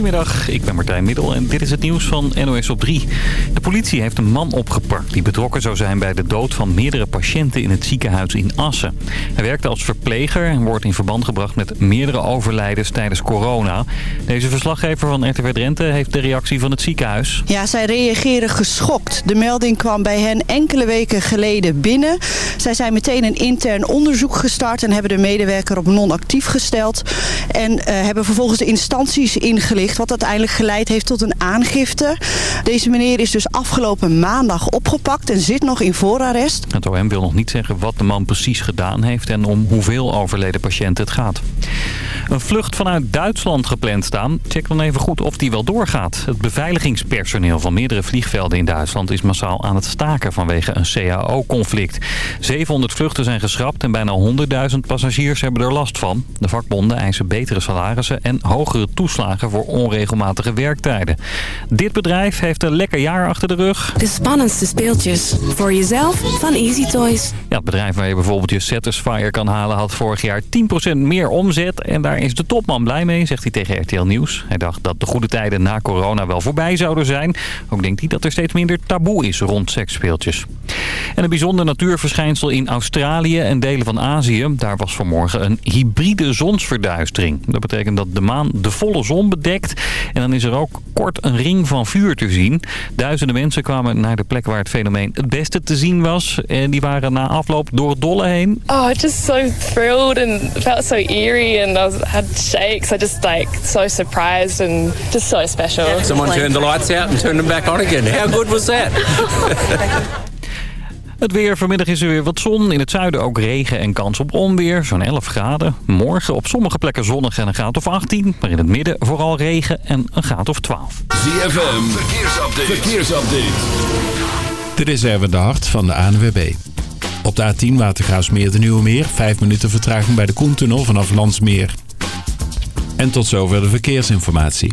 Goedemiddag, ik ben Martijn Middel en dit is het nieuws van NOS op 3. De politie heeft een man opgepakt die betrokken zou zijn bij de dood van meerdere patiënten in het ziekenhuis in Assen. Hij werkte als verpleger en wordt in verband gebracht met meerdere overlijdens tijdens corona. Deze verslaggever van RTV Drenthe heeft de reactie van het ziekenhuis. Ja, zij reageren geschokt. De melding kwam bij hen enkele weken geleden binnen. Zij zijn meteen een intern onderzoek gestart en hebben de medewerker op non-actief gesteld. En uh, hebben vervolgens de instanties ingelicht wat uiteindelijk geleid heeft tot een aangifte. Deze meneer is dus afgelopen maandag opgepakt en zit nog in voorarrest. Het OM wil nog niet zeggen wat de man precies gedaan heeft en om hoeveel overleden patiënten het gaat. Een vlucht vanuit Duitsland gepland staan. Check dan even goed of die wel doorgaat. Het beveiligingspersoneel van meerdere vliegvelden in Duitsland is massaal aan het staken vanwege een CAO-conflict. 700 vluchten zijn geschrapt en bijna 100.000 passagiers hebben er last van. De vakbonden eisen betere salarissen en hogere toeslagen voor onregelmatige werktijden. Dit bedrijf heeft een lekker jaar achter de rug. De spannendste speeltjes voor jezelf van Easy Toys. Ja, het bedrijf waar je bijvoorbeeld je Satisfyer kan halen had vorig jaar 10% meer omzet. En daar is de topman blij mee, zegt hij tegen RTL Nieuws. Hij dacht dat de goede tijden na corona wel voorbij zouden zijn. Ook denkt hij dat er steeds minder taboe is rond seksspeeltjes. En een bijzonder natuurverschijnsel in Australië en delen van Azië. Daar was vanmorgen een hybride zonsverduistering. Dat betekent dat de maan de volle zon bedekt. En dan is er ook kort een ring van vuur te zien. Duizenden mensen kwamen naar de plek waar het fenomeen het beste te zien was. En die waren na afloop door het dolle heen. Oh, just so thrilled and felt so eerie and I was, had shakes. I just like so surprised and just so special. Someone turned the lights out and turned them back on again. How good was that? Het weer. Vanmiddag is er weer wat zon. In het zuiden ook regen en kans op onweer. Zo'n 11 graden. Morgen op sommige plekken zonnig en een graad of 18. Maar in het midden vooral regen en een graad of 12. ZFM. Verkeersupdate. Verkeersupdate. Dit is Erwin de Hart van de ANWB. Op de A10 Watergraafsmeer de Nieuwe Meer. 5 minuten vertraging bij de Koentunnel vanaf Landsmeer. En tot zover de verkeersinformatie.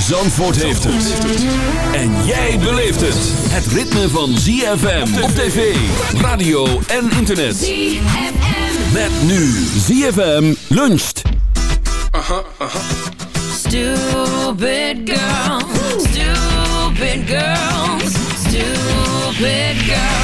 Zandvoort heeft het. En jij beleeft het. Het ritme van ZFM op tv, radio en internet. ZFM. Met nu ZFM luncht. Stupid girl. Stupid girls. Stupid girl.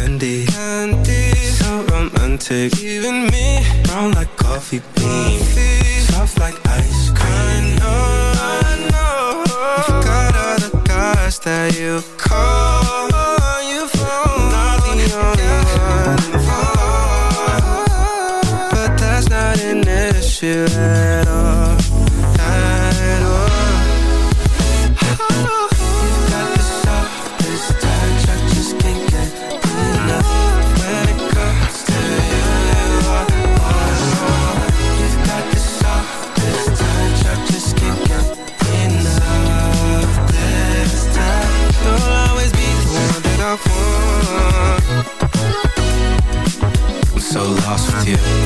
candy. Candy. So romantic. Even me Brown like coffee bean Soft like ice cream. I know, I know. I got all the guys that you call You phone. Not the only one But that's not an issue. России.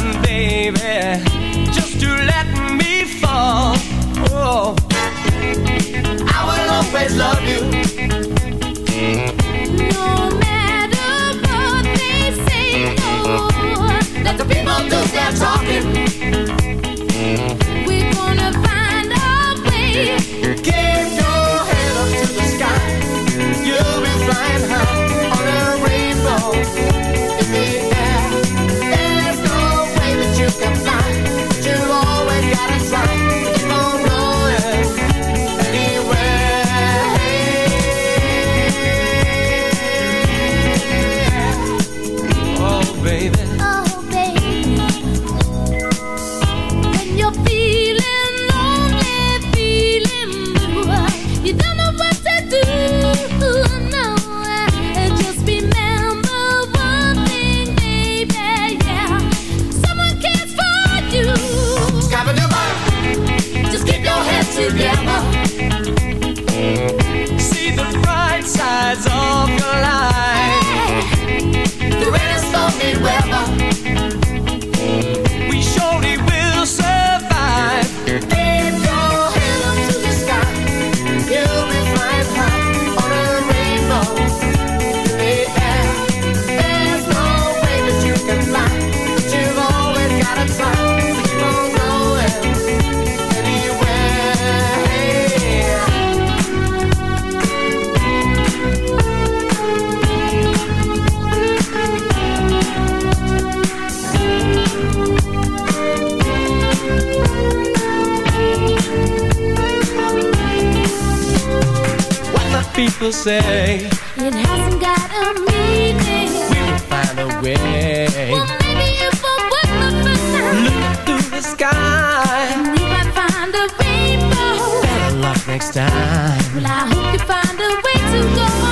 Baby, people say. It hasn't got a meaning. We will find a way. Well, maybe if I work the first time Looking through the sky. And you might find a rainbow. Better luck next time. Well, I hope you find a way to go.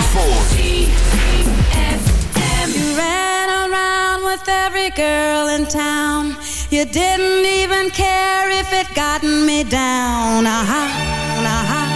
Zandvoort. You ran around with every girl in town. You didn't even care if it gotten me down. Uh-huh, uh-huh,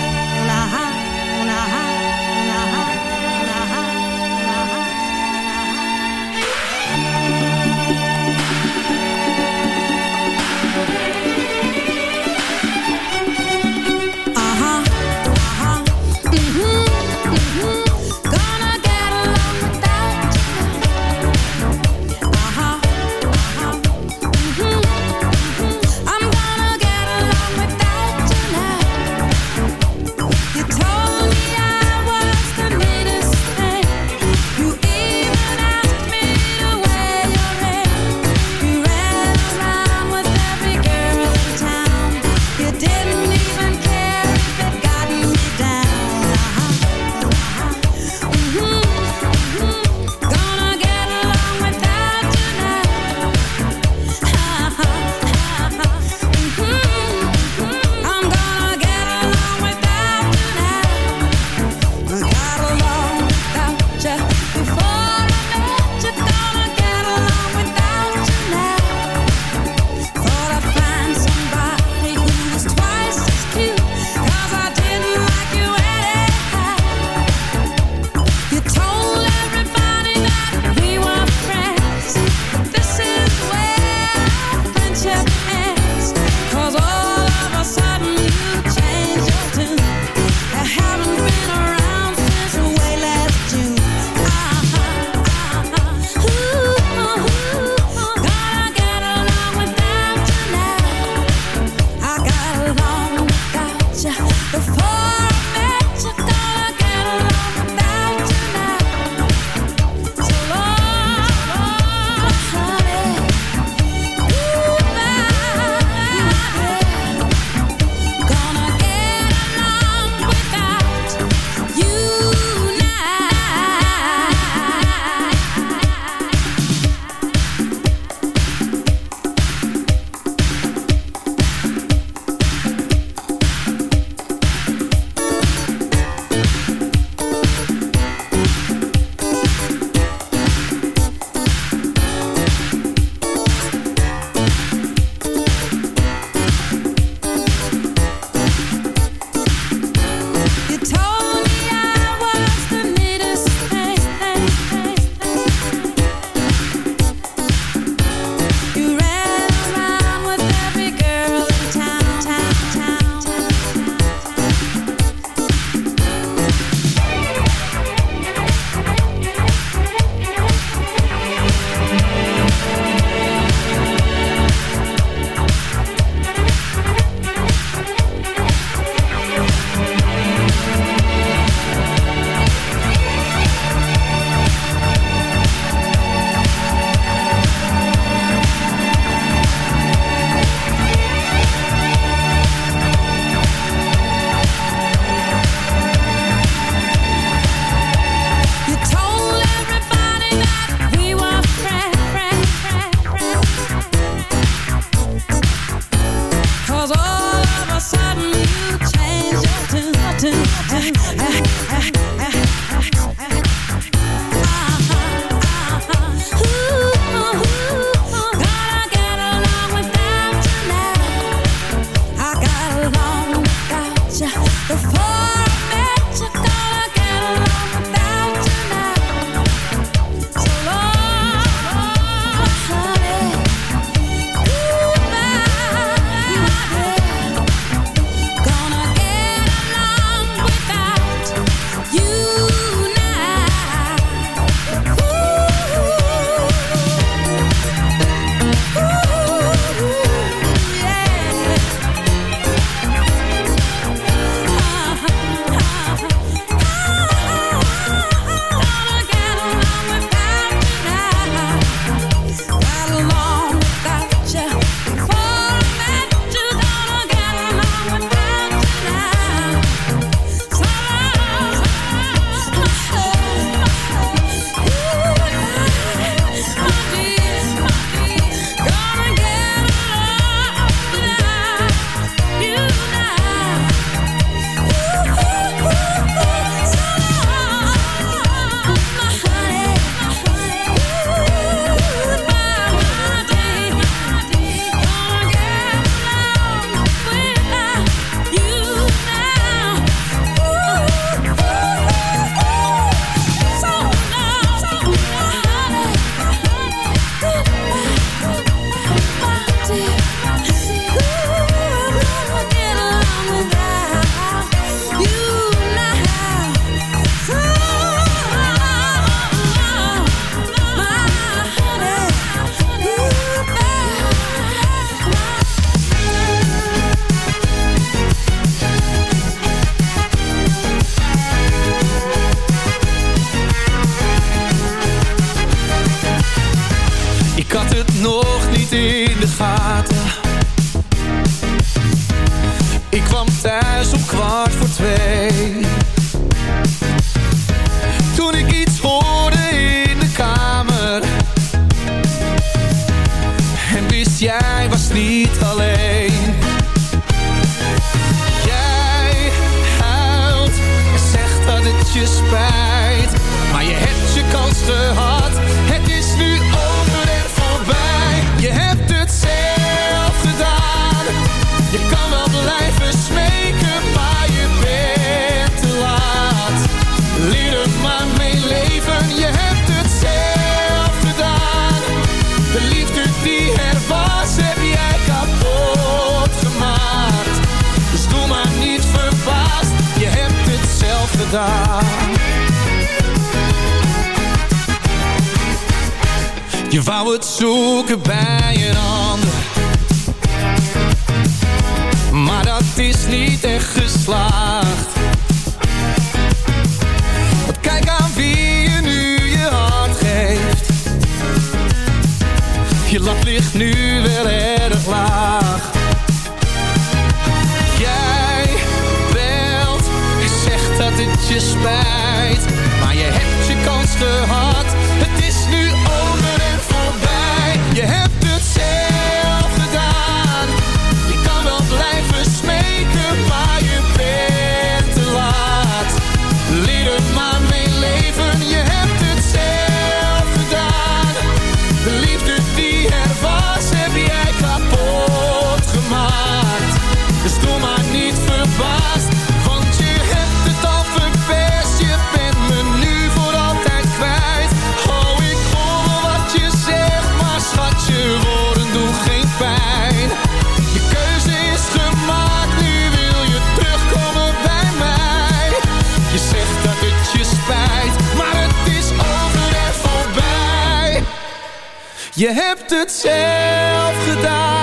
je hebt het zelf gedaan.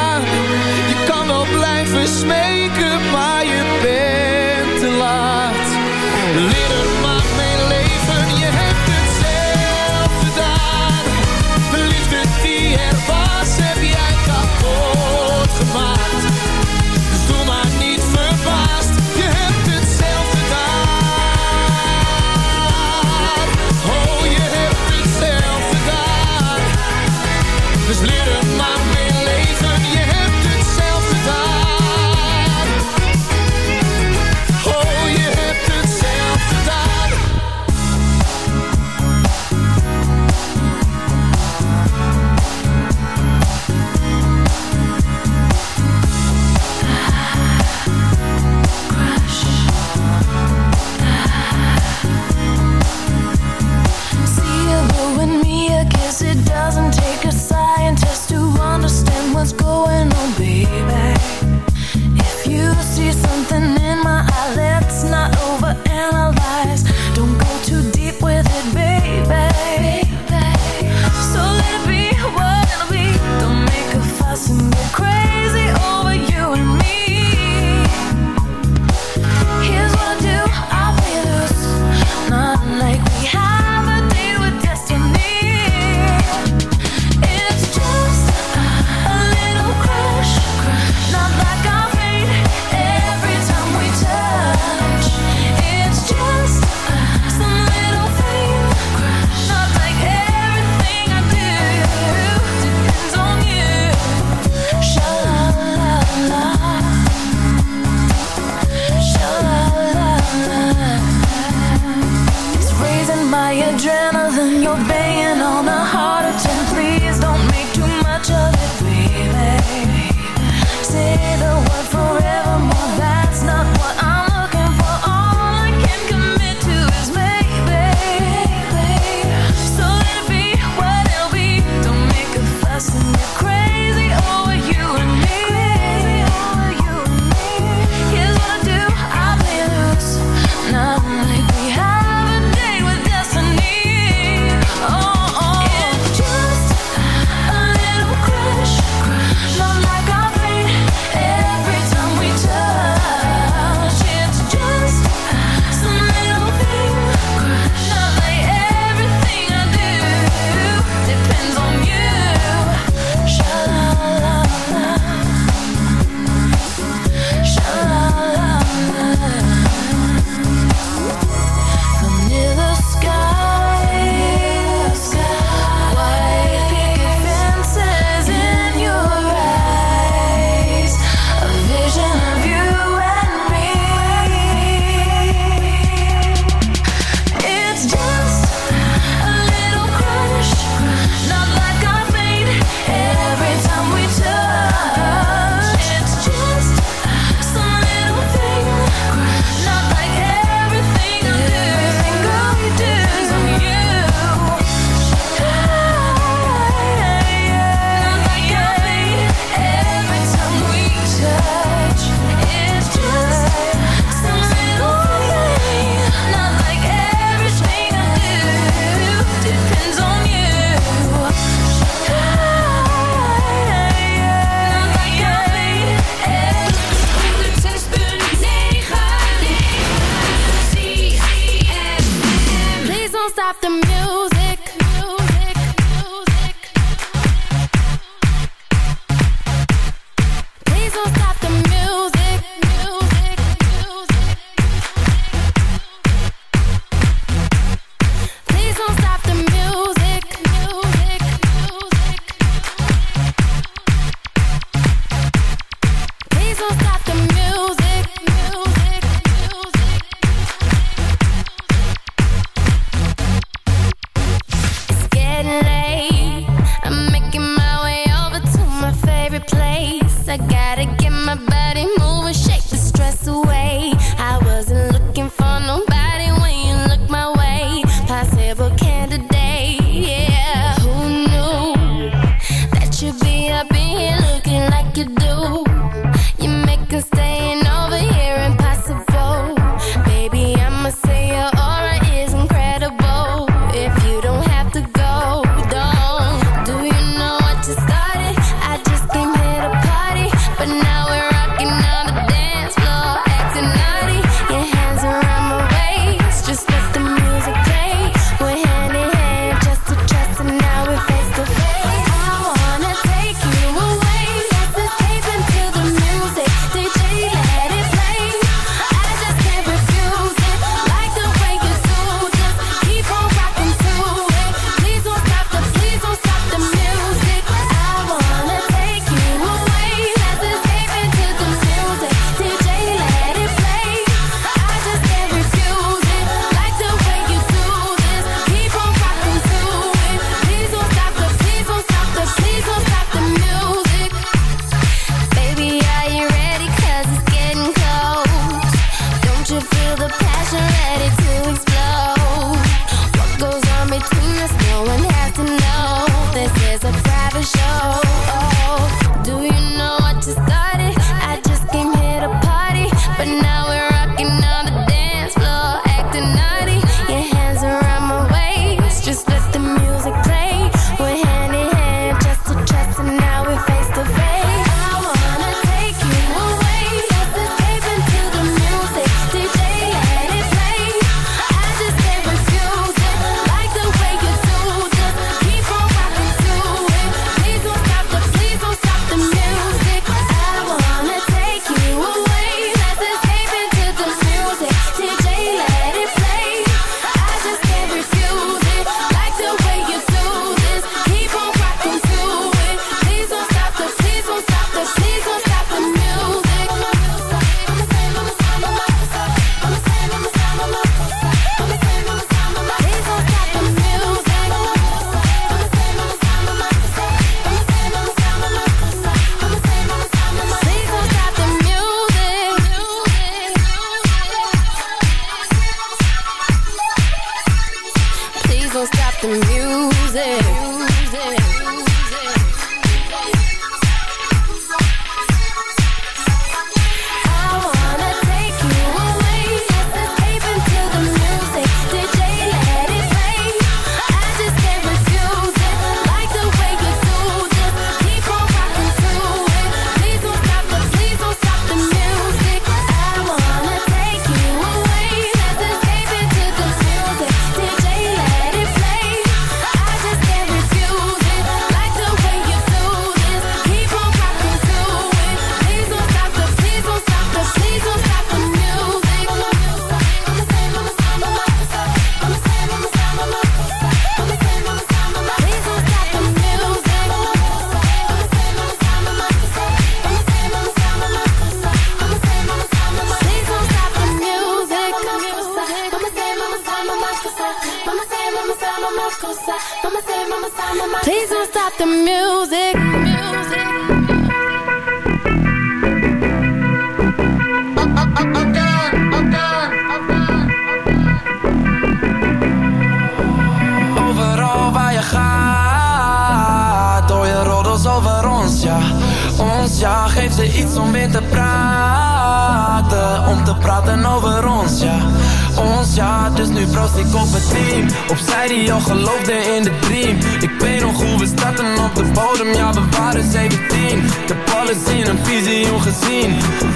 Bodem, ja, we waren 17. Ik heb alles in een visioen gezien.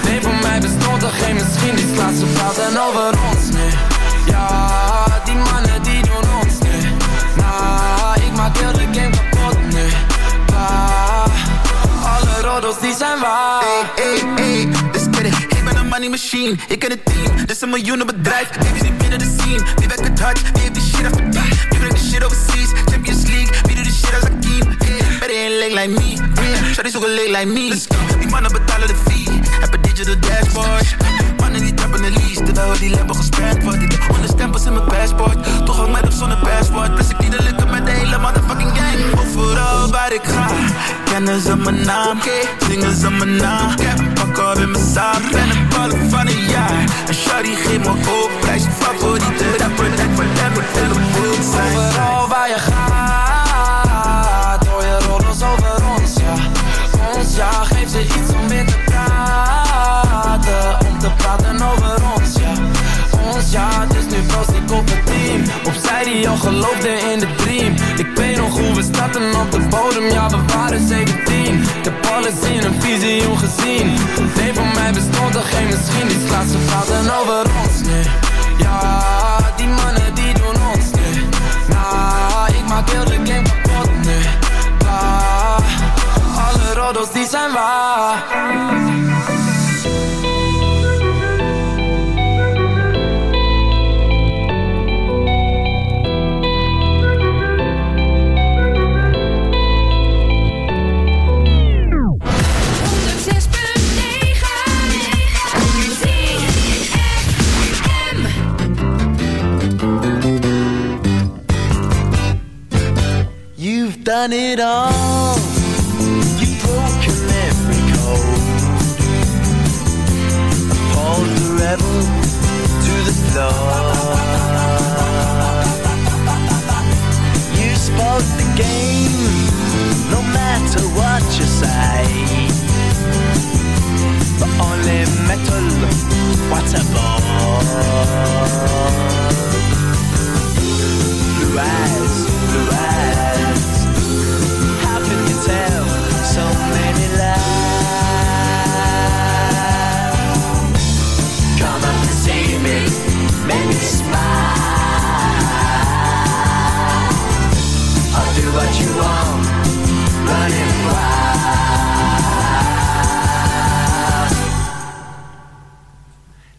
Nee, voor mij bestond er geen misschien. Die slaat ze praten over ons, nee. Ja, die mannen die doen ons, nee. Nah, ik maak heel de game kapot nu. Ah, alle roddels die zijn waar. Hey, hey, dus get it. Ik ben een money machine, ik ken het team. Dit is een miljoenen bedrijf, baby zit binnen de scene. Wie werkt het hard, wie heeft die shit afverdiend? Wie brengt de shit overseas, Champions League. Wie doet de shit als Akeem? Ain't leg like me. Shawty zoeken leg like me. Die mannen betalen de fee, heb een digital dashboard. Mannen die trappen de lease, terwijl die lampen gesperd wordt. Ik heb honderd stempels in mijn passport, toch hang mij nog zonder passport. Plus ik niet de lukken met de hele motherfucking gang. Overal waar ik ga, kennen ze mijn naam, zingen ze mijn naam. Ik heb een pak op in mijn zaak, ben een ballen van een jaar. En shawty geeft me hoop, prijs favoriete rapper, net voor rapper, een. Overal waar je gaat, over ons, ja. Ons, ja, geef ze iets om weer te praten. Om te praten over ons, ja. Ons, ja, dus nu proost ik op het team. Opzij die al geloofde in de dream. Ik weet nog hoe we starten op de bodem, ja, we waren 17. Ik heb alles in een visioen gezien. Nee, voor mij bestond er geen misschien. Die slaat ze praten over ons, nee. Ja, die mannen die doen ons, nee. Nah, ik maak heel de game todos dicen va. You've done it all what a bore Blue eyes, blue eyes. How can you tell so many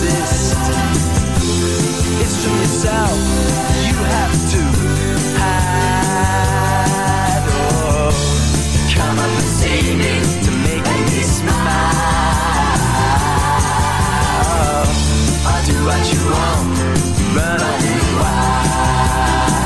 resist. It's from yourself you have to hide. Oh, come up and see me to make me smile. I'll do what you want, run on There